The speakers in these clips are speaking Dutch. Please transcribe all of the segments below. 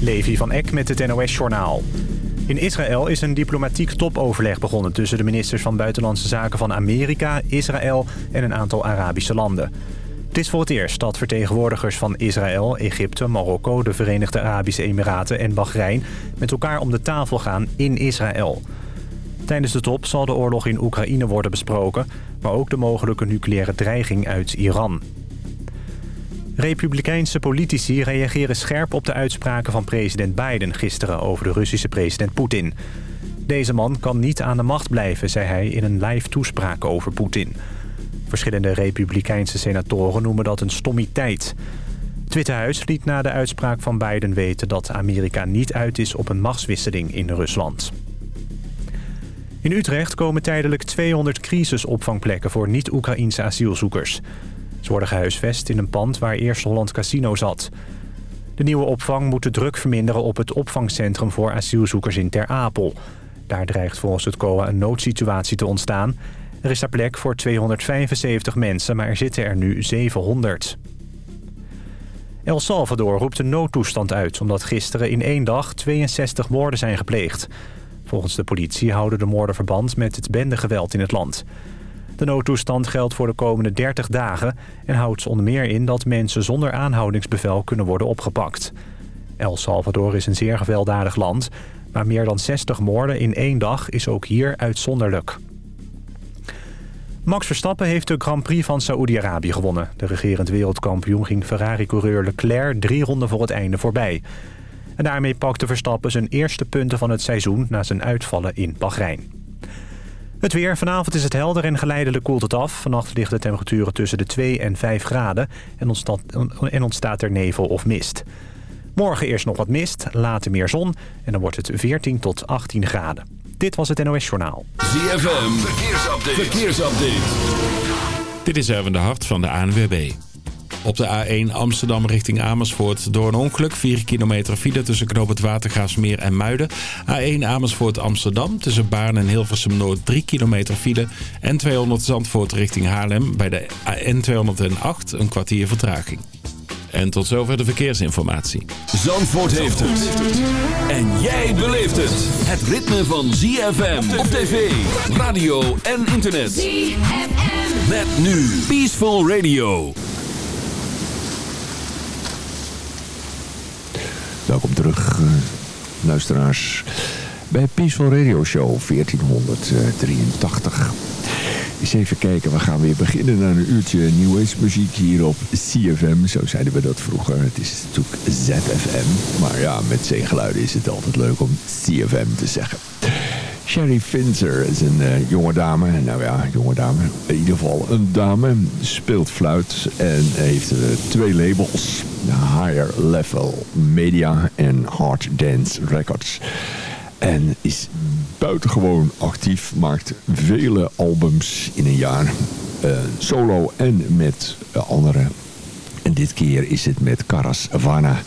Levi van Eck met het NOS-journaal. In Israël is een diplomatiek topoverleg begonnen... tussen de ministers van Buitenlandse Zaken van Amerika, Israël en een aantal Arabische landen. Het is voor het eerst dat vertegenwoordigers van Israël, Egypte, Marokko... de Verenigde Arabische Emiraten en Bahrein met elkaar om de tafel gaan in Israël. Tijdens de top zal de oorlog in Oekraïne worden besproken... maar ook de mogelijke nucleaire dreiging uit Iran. Republikeinse politici reageren scherp op de uitspraken van president Biden gisteren over de Russische president Poetin. Deze man kan niet aan de macht blijven, zei hij in een live toespraak over Poetin. Verschillende republikeinse senatoren noemen dat een stommiteit. Het Witte liet na de uitspraak van Biden weten dat Amerika niet uit is op een machtswisseling in Rusland. In Utrecht komen tijdelijk 200 crisisopvangplekken voor niet-Oekraïnse asielzoekers. Ze worden gehuisvest in een pand waar eerst Holland Casino zat. De nieuwe opvang moet de druk verminderen op het opvangcentrum voor asielzoekers in Ter Apel. Daar dreigt volgens het COA een noodsituatie te ontstaan. Er is daar plek voor 275 mensen, maar er zitten er nu 700. El Salvador roept een noodtoestand uit... omdat gisteren in één dag 62 moorden zijn gepleegd. Volgens de politie houden de moorden verband met het bendegeweld in het land. De noodtoestand geldt voor de komende 30 dagen... en houdt onder meer in dat mensen zonder aanhoudingsbevel kunnen worden opgepakt. El Salvador is een zeer gewelddadig land... maar meer dan 60 moorden in één dag is ook hier uitzonderlijk. Max Verstappen heeft de Grand Prix van Saoedi-Arabië gewonnen. De regerend wereldkampioen ging Ferrari-coureur Leclerc drie ronden voor het einde voorbij. En daarmee pakte Verstappen zijn eerste punten van het seizoen... na zijn uitvallen in Bahrein. Het weer. Vanavond is het helder en geleidelijk koelt het af. Vannacht liggen de temperaturen tussen de 2 en 5 graden en ontstaat, en ontstaat er nevel of mist. Morgen eerst nog wat mist, later meer zon en dan wordt het 14 tot 18 graden. Dit was het NOS Journaal. ZFM. Verkeersupdate. Verkeersupdate. Dit is Erwin de Hart van de ANWB. Op de A1 Amsterdam richting Amersfoort door een ongeluk. 4 kilometer file tussen Knoop het Watergaasmeer en Muiden. A1 Amersfoort Amsterdam tussen Baarn en Hilversum Noord 3 kilometer file. En 200 Zandvoort richting Haarlem bij de N208 een kwartier vertraging. En tot zover de verkeersinformatie. Zandvoort heeft het. En jij beleeft het. Het ritme van ZFM op tv, radio en internet. ZFM. Met nu Peaceful Radio. Welkom terug, uh, luisteraars, bij Peaceful Radio Show 1483. Eens even kijken, we gaan weer beginnen aan een uurtje New muziek hier op CFM. Zo zeiden we dat vroeger. Het is natuurlijk ZFM. Maar ja, met zeegeluiden is het altijd leuk om CFM te zeggen. Sherry Finzer is een uh, jonge dame. Nou ja, jonge dame. In ieder geval een dame. Speelt fluit en heeft uh, twee labels. Higher Level Media en Hard Dance Records. En is buitengewoon actief. Maakt vele albums in een jaar. Uh, solo en met anderen. En dit keer is het met Karas Vana.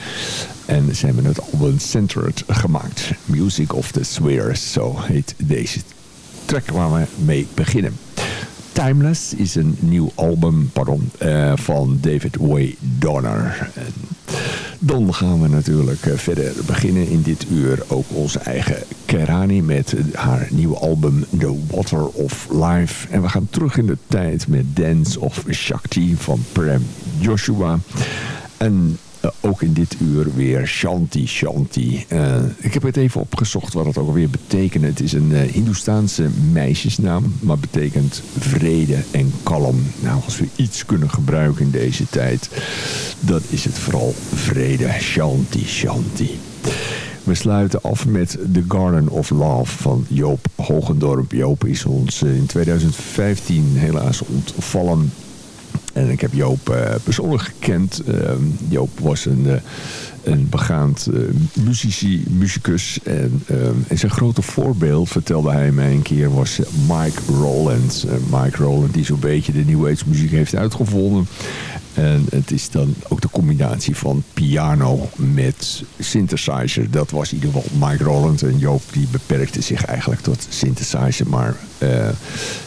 En ze hebben het album Centered gemaakt. Music of the Swears, zo heet deze track waar we mee beginnen. Timeless is een nieuw album pardon, uh, van David Way Donner. Dan gaan we natuurlijk uh, verder beginnen in dit uur. Ook onze eigen Kerani met haar nieuwe album The Water of Life. En we gaan terug in de tijd met Dance of Shakti van Prem Joshua. En ook in dit uur weer Shanti Shanti. Uh, ik heb het even opgezocht wat het ook alweer betekent. Het is een uh, Hindoestaanse meisjesnaam, maar betekent vrede en kalm. Nou, als we iets kunnen gebruiken in deze tijd, dan is het vooral vrede. Shanti Shanti. We sluiten af met The Garden of Love van Joop Hogendorp. Joop is ons in 2015 helaas ontvallen en ik heb Joop uh, persoonlijk gekend. Uh, Joop was een, uh, een begaand muzici, muzikus. En, en, zijn grote voorbeeld, vertelde hij mij een keer, was Mike Rowland. Mike Rowland die zo'n beetje de New Age muziek heeft uitgevonden. En het is dan ook de combinatie van piano met synthesizer. Dat was in ieder geval Mike Rowland. En Joop die beperkte zich eigenlijk tot synthesizer. Maar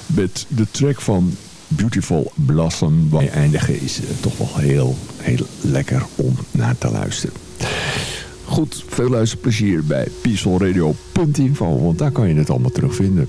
met de track van Beautiful Blossom bij eindigen is uh, toch wel heel, heel lekker om naar te luisteren. Goed, veel luisterplezier bij peacefulradio.info, want daar kan je het allemaal terugvinden.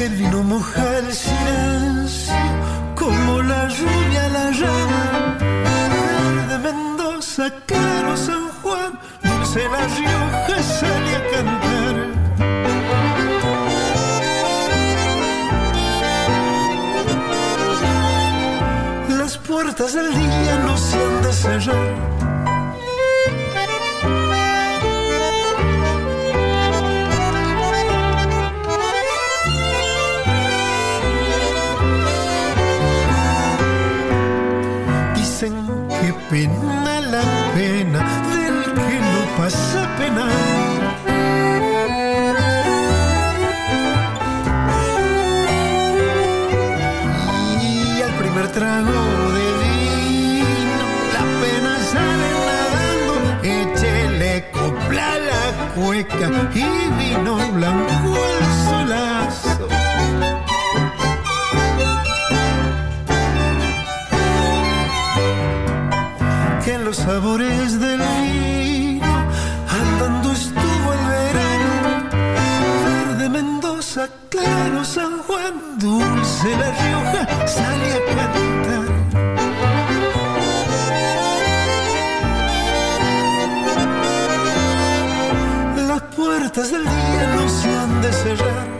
que el vino moja el silencio como la lluvia la llama. De Mendoza, claro San Juan, dulce la Rioja sale a cantar. Las puertas del día no se han de cerrar pena, la pena del que no pasa pena. Y al primer trago de vino, la pena sale nadando, échele copla la cueca y vino blanco. los sabores del vino. Andando estuvo el verano, verde Mendoza, claro San Juan, dulce La Rioja, sale a cantar. Las puertas del día no se han de cerrar